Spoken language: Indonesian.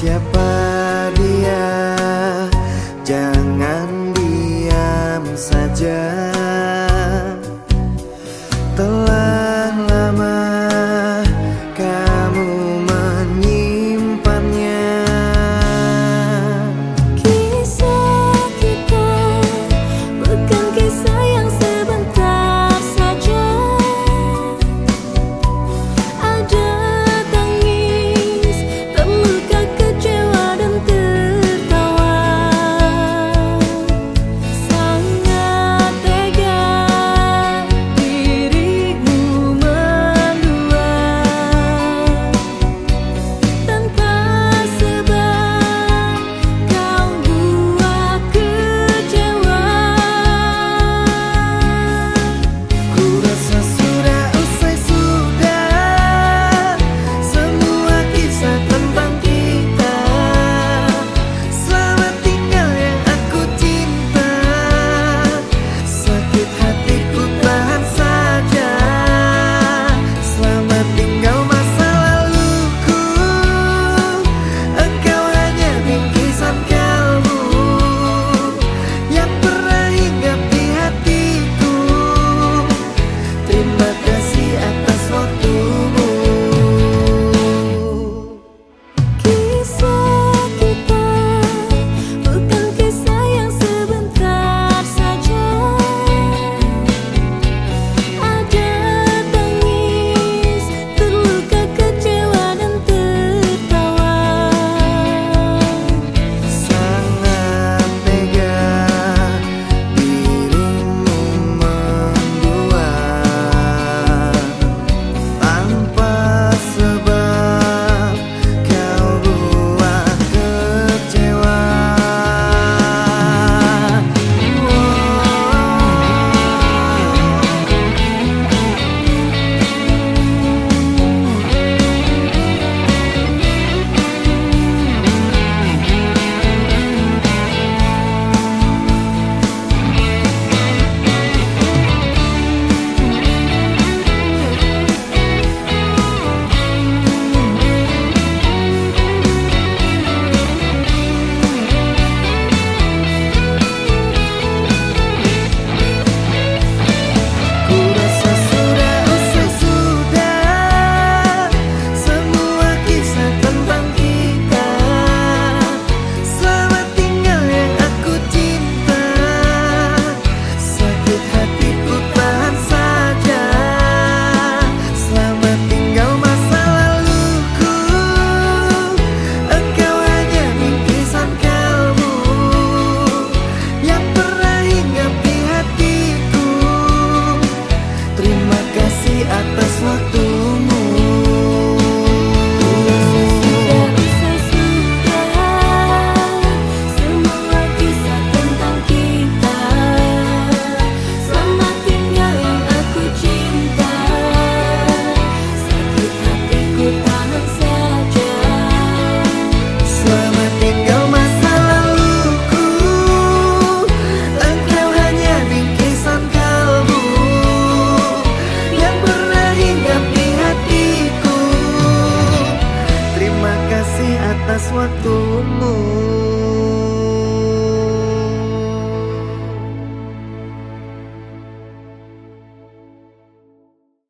Siapa dia? Jangan diam saja.